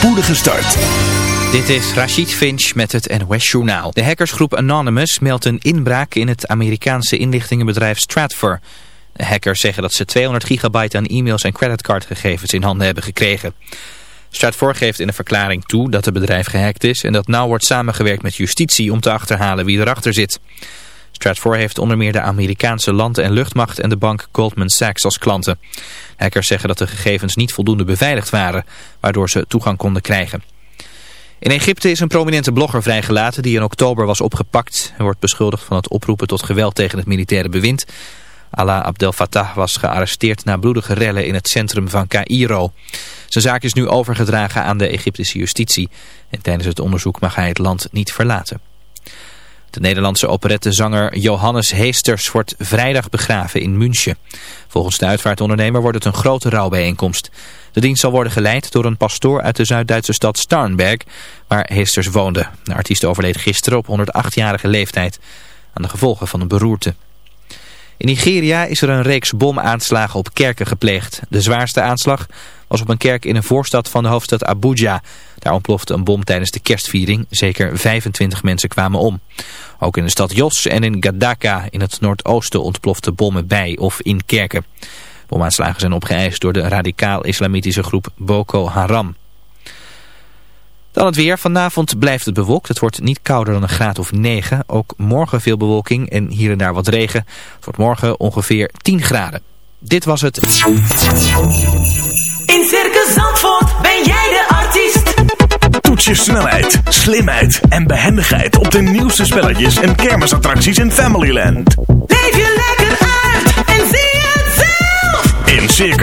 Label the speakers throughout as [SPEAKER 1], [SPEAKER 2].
[SPEAKER 1] spoedige start.
[SPEAKER 2] Dit is Rashid Finch met het NOS Journaal. De hackersgroep Anonymous meldt een inbraak in het Amerikaanse inlichtingenbedrijf Stratfor. De hackers zeggen dat ze 200 gigabyte aan e-mails en creditcardgegevens in handen hebben gekregen. Stratfor geeft in een verklaring toe dat het bedrijf gehackt is en dat nauw wordt samengewerkt met justitie om te achterhalen wie erachter zit. Stratfor heeft onder meer de Amerikaanse land- en luchtmacht en de bank Goldman Sachs als klanten. Hackers zeggen dat de gegevens niet voldoende beveiligd waren, waardoor ze toegang konden krijgen. In Egypte is een prominente blogger vrijgelaten die in oktober was opgepakt. Hij wordt beschuldigd van het oproepen tot geweld tegen het militaire bewind. Allah Abdel Fattah was gearresteerd na bloedige rellen in het centrum van Cairo. Zijn zaak is nu overgedragen aan de Egyptische justitie. En tijdens het onderzoek mag hij het land niet verlaten. De Nederlandse operettezanger Johannes Heesters wordt vrijdag begraven in München. Volgens de uitvaartondernemer wordt het een grote rouwbijeenkomst. De dienst zal worden geleid door een pastoor uit de Zuid-Duitse stad Starnberg, waar Heesters woonde. De artiest overleed gisteren op 108-jarige leeftijd aan de gevolgen van een beroerte. In Nigeria is er een reeks bomaanslagen op kerken gepleegd. De zwaarste aanslag was op een kerk in een voorstad van de hoofdstad Abuja. Daar ontplofte een bom tijdens de kerstviering. Zeker 25 mensen kwamen om. Ook in de stad Jos en in Gadaka in het noordoosten ontplofte bommen bij of in kerken. Bomaanslagen zijn opgeëist door de radicaal-islamitische groep Boko Haram. Dan het weer. Vanavond blijft het bewolkt. Het wordt niet kouder dan een graad of 9. Ook morgen veel bewolking en hier en daar wat regen. Het wordt morgen ongeveer 10 graden. Dit was het.
[SPEAKER 3] In Circus Zandvoort ben jij de artiest.
[SPEAKER 1] Toets je snelheid, slimheid en behendigheid op de nieuwste spelletjes en kermisattracties in Familyland.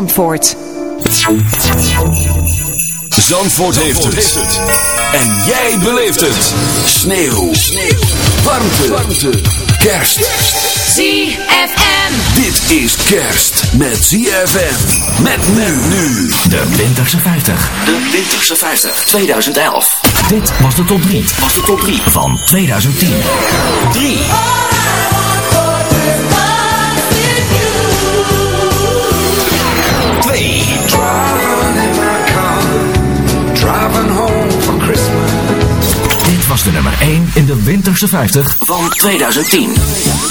[SPEAKER 4] Zandvoort, heeft, het. En jij beleeft het. Sneeuw. Sneeuw. Warmte. Warmte. Kerst.
[SPEAKER 3] ZFM.
[SPEAKER 4] Dit is kerst met ZFM. Met men nu.
[SPEAKER 5] De Winterse 50.
[SPEAKER 4] De Winterse 50 2011.
[SPEAKER 5] Dit was de top 3
[SPEAKER 4] Was de top 3
[SPEAKER 5] van 2010.
[SPEAKER 4] 3.
[SPEAKER 5] Was de nummer 1 in de Winterse 50
[SPEAKER 4] Van 2010.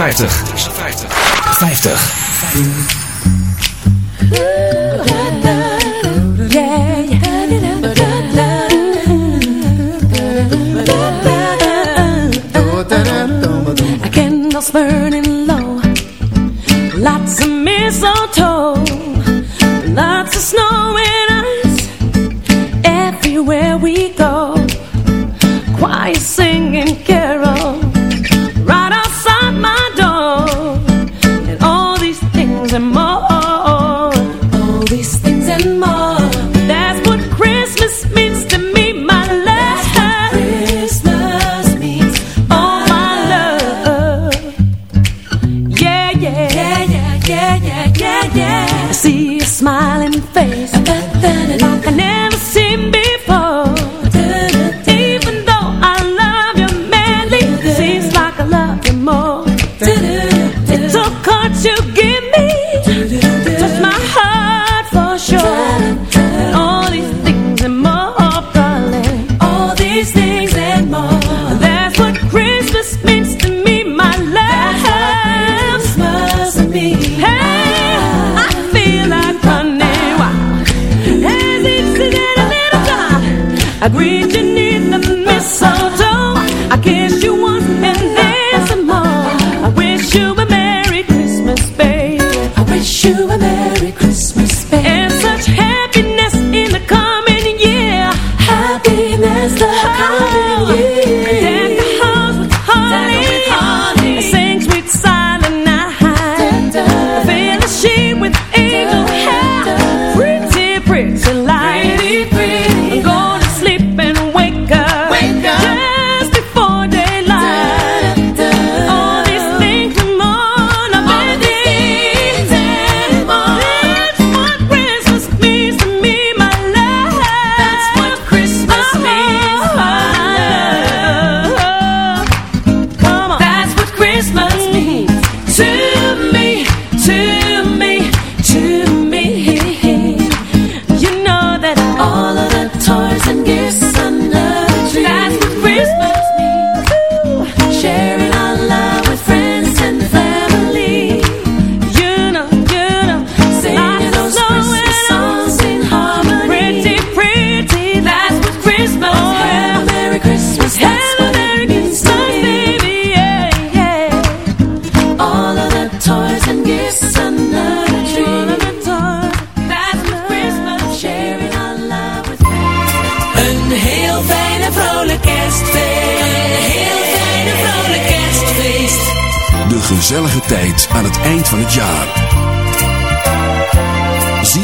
[SPEAKER 5] 50. 50.
[SPEAKER 6] 50. I
[SPEAKER 4] can't burning Agree.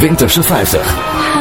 [SPEAKER 6] Winterse 50.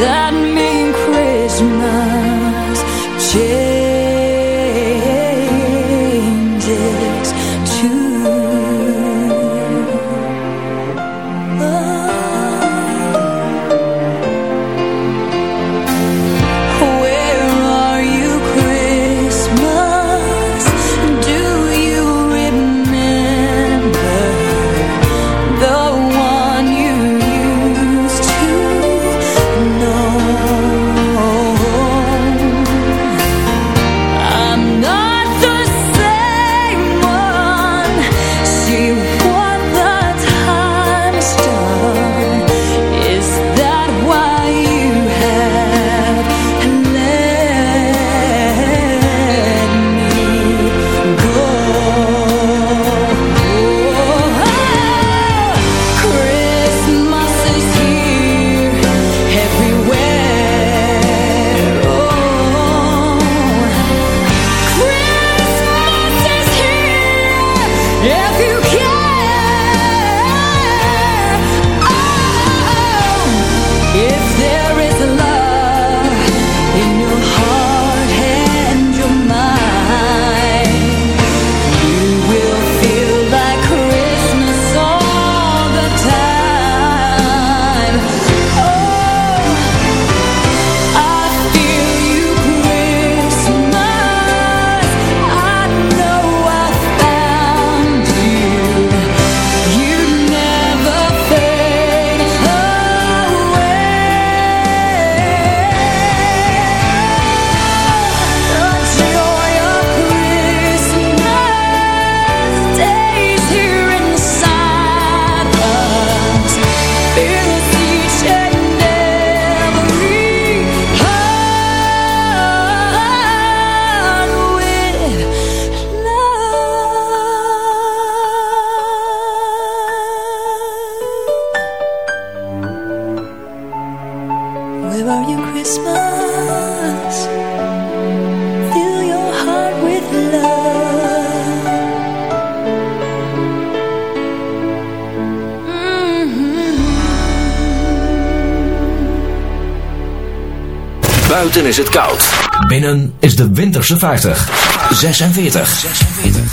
[SPEAKER 6] that is
[SPEAKER 7] het koud.
[SPEAKER 8] Binnen is de winterse 50. 46. 46.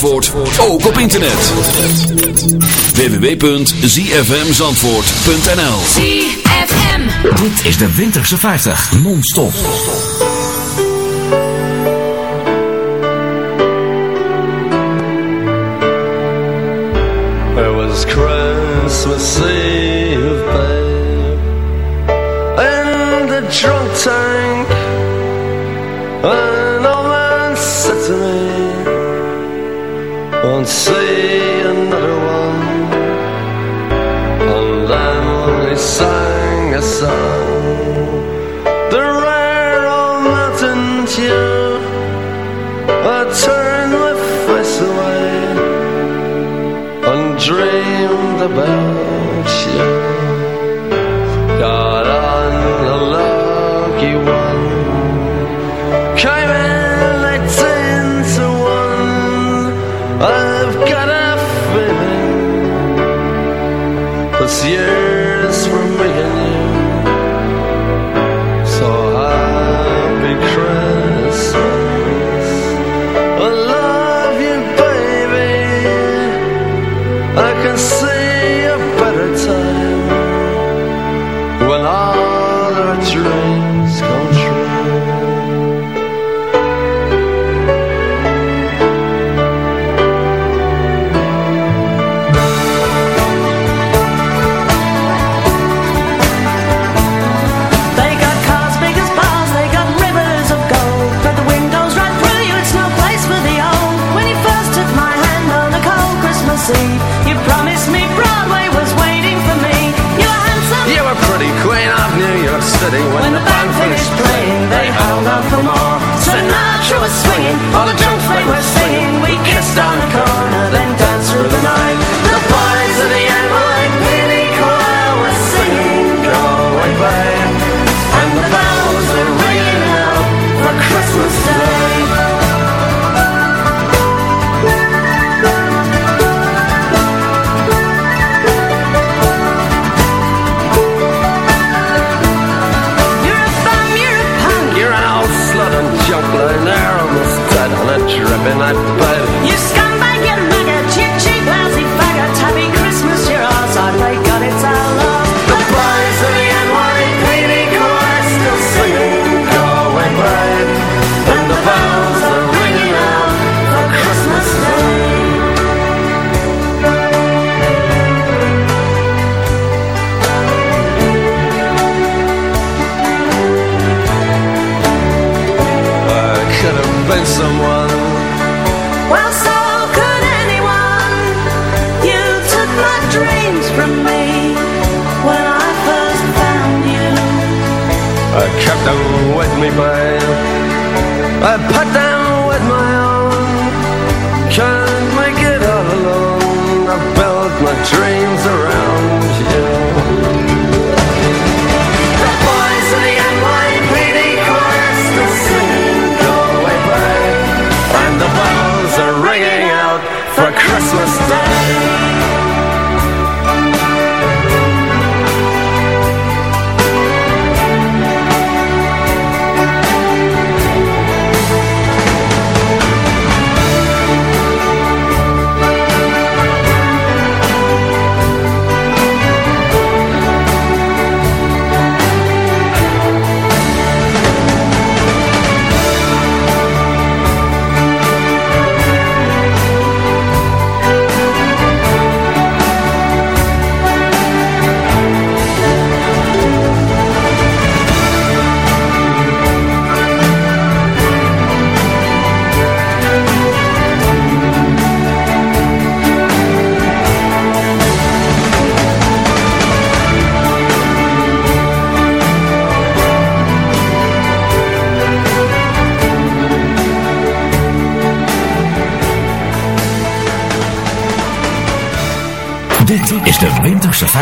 [SPEAKER 9] Zandvoort ook op internet. www.zfmzandvoort.nl
[SPEAKER 10] ZFM
[SPEAKER 7] Dit is de Winterse 50, non-stop.
[SPEAKER 11] Was Christmas Eve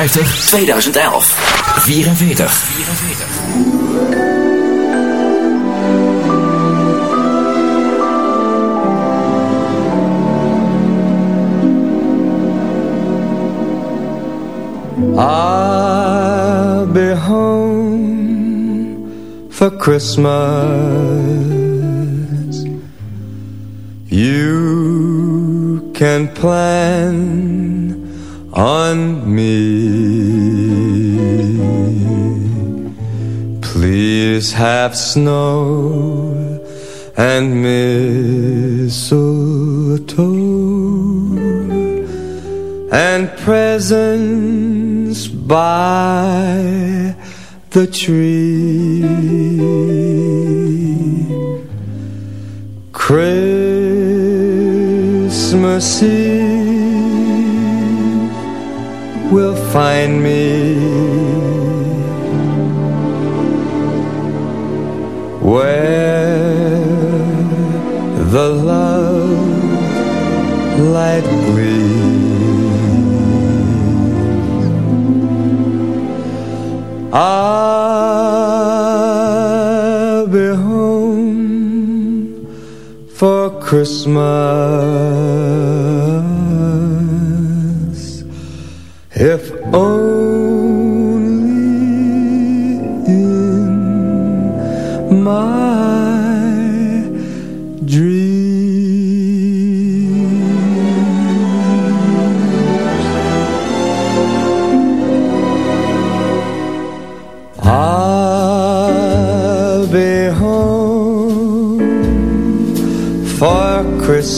[SPEAKER 5] 50 2011. 44.
[SPEAKER 12] I'll be home for Christmas. You can plan on me. Please have snow and mistletoe and presents by the tree. Christmas Eve will find me where the love light gleams. I'll be home for Christmas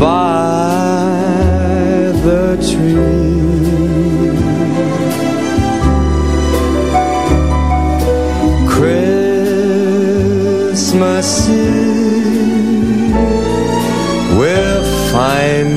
[SPEAKER 12] by the tree. Christmas Eve will find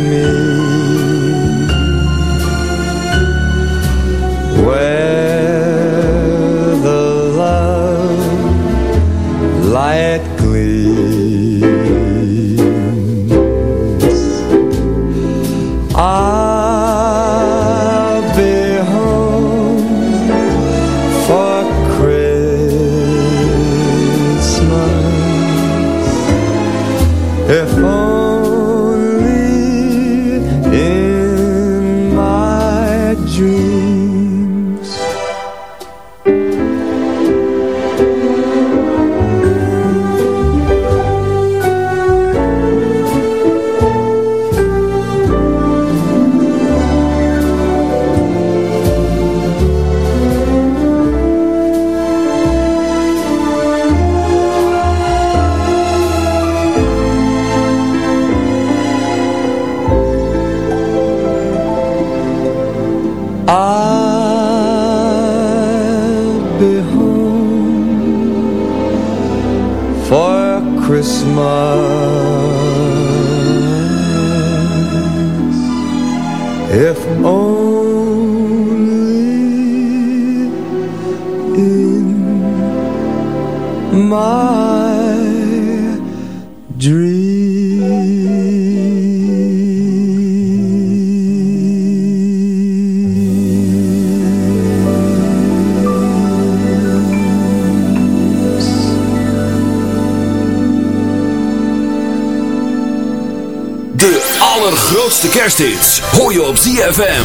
[SPEAKER 4] op ZFM.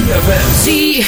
[SPEAKER 10] ZFM.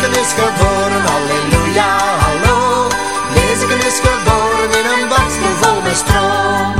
[SPEAKER 13] Jezus is geboren, halleluja, hallo. Jezus is geboren in een bakje vol met stroom.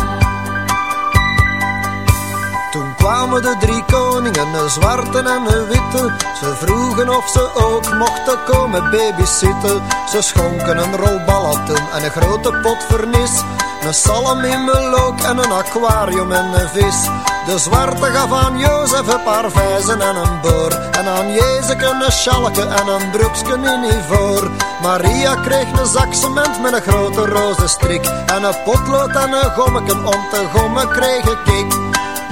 [SPEAKER 13] Toen kwamen de drie koningen, een zwarte en een witte. Ze vroegen of ze ook mochten komen babysitten. Ze schonken een rol ballatoen en een grote pot vernis. Een salm in melook en een aquarium en een vis. De zwarte gaf aan Jozef een paar vijzen en een boor. En aan Jezeke een schalke en een broeksken in. Maria kreeg een zak met een grote roze strik. En een potlood en een gommeken om te gommen kreeg ik.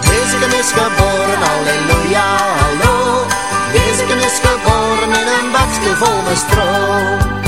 [SPEAKER 13] Jezus is geboren, halleluja, hallo. Jezus is geboren in een bakje vol met stro.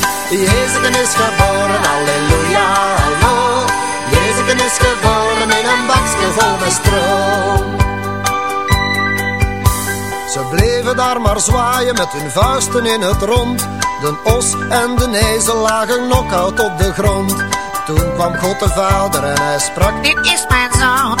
[SPEAKER 13] Jezus is geboren, halleluja, hallo. Jezus is geboren in een bakje vol met. Ze bleven daar maar zwaaien met hun vuisten in het rond. De os en de ezel lagen knock-out op de grond. Toen kwam God de Vader en hij sprak, dit is mijn zoon.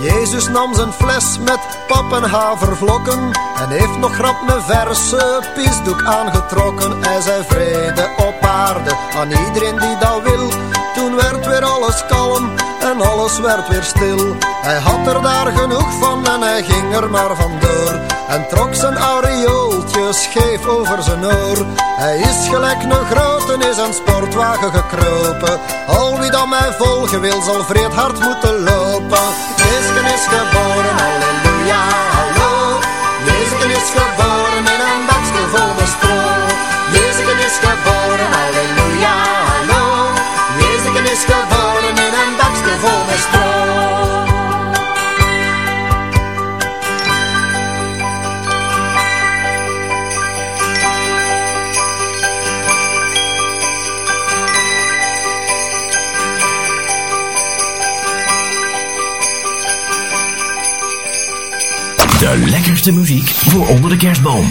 [SPEAKER 13] Jezus nam zijn fles met pap en En heeft nog grap een verse pisdoek aangetrokken. Hij zei vrede op aarde aan iedereen die dat wil. Toen werd weer alles kalm en alles werd weer stil. Hij had er daar genoeg van en hij ging er maar vandoor En trok zijn aureooltje scheef over zijn oor. Hij is gelijk een grote is een sportwagen gekropen. Al wie dan mij volgen wil zal vreed hard moeten lopen. Jezus is geboren, halleluja,
[SPEAKER 5] Lekkerste muziek voor onder de kerstboom.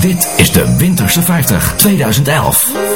[SPEAKER 5] Dit is de Winterse 50 2011.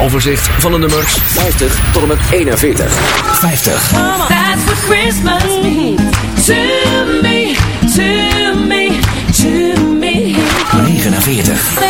[SPEAKER 5] Overzicht van de nummers 50 tot en met 41. 50.
[SPEAKER 4] That's what Christmas means to me, to me, to me.
[SPEAKER 5] 49.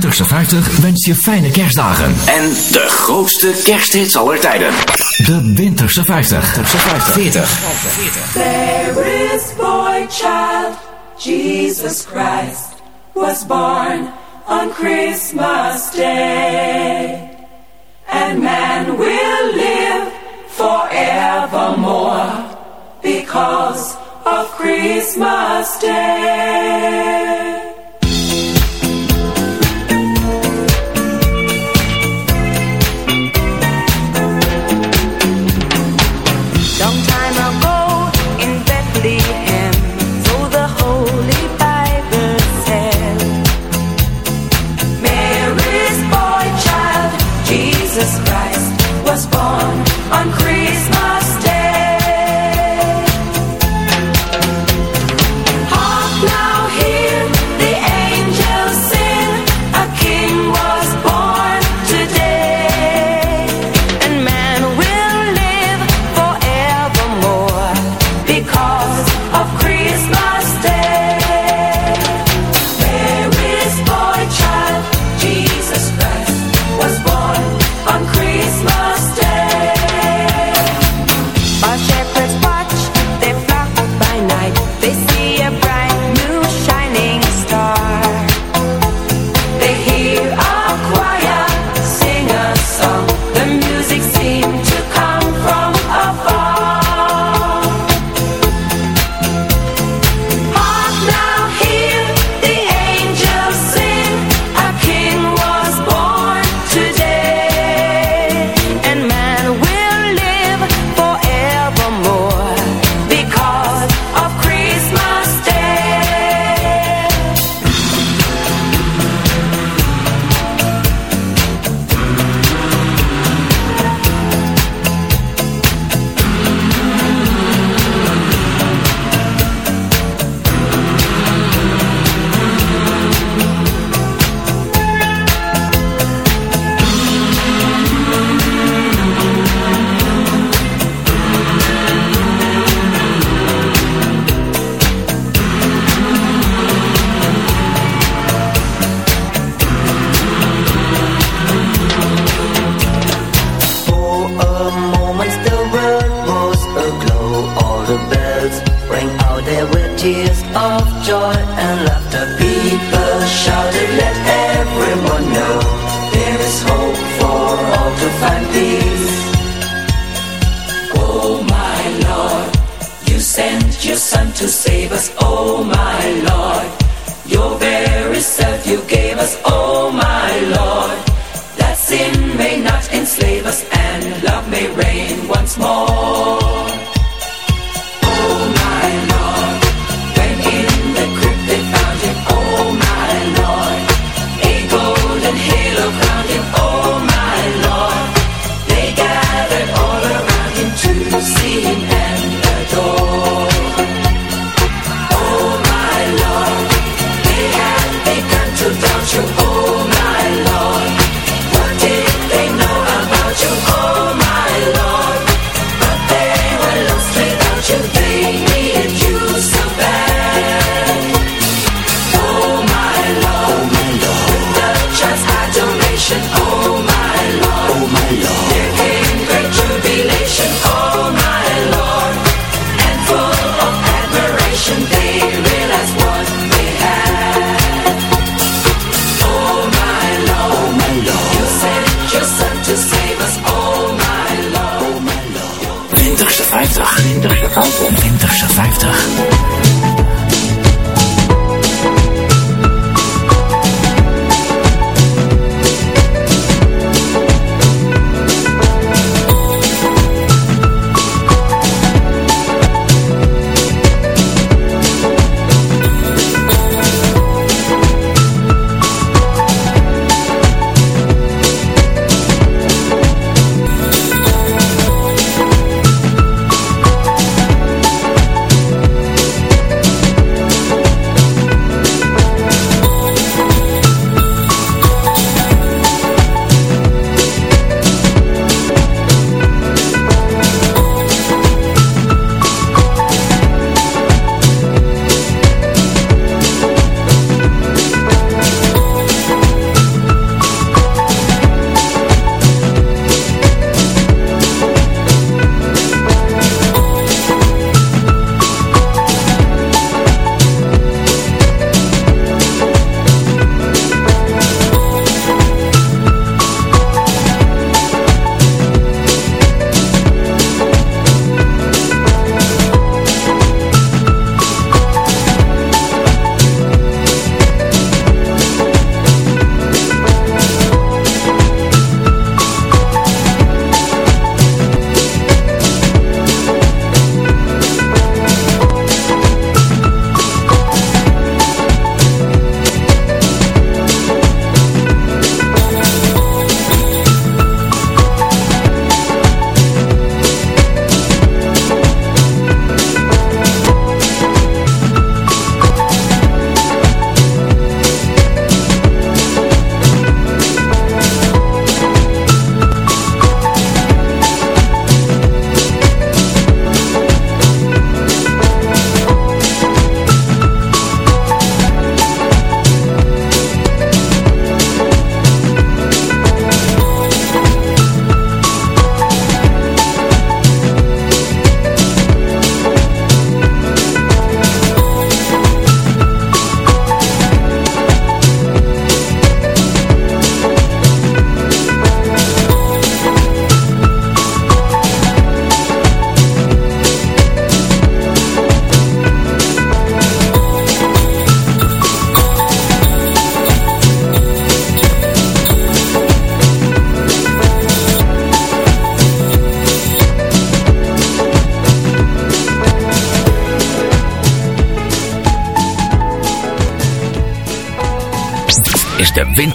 [SPEAKER 5] FM 50 wens je fijne kerstdagen.
[SPEAKER 7] En de grootste kersthits aller tijden.
[SPEAKER 5] De Winterse 50. 50. 40.
[SPEAKER 3] There is boy child, Jesus Christ, was born on Christmas Day. And man will live forevermore because of Christmas Day.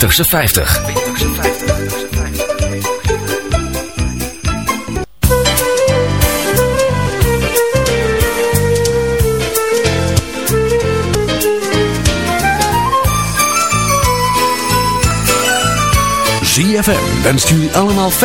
[SPEAKER 7] Winterse 50.
[SPEAKER 9] ZFM wenst jullie allemaal fijn.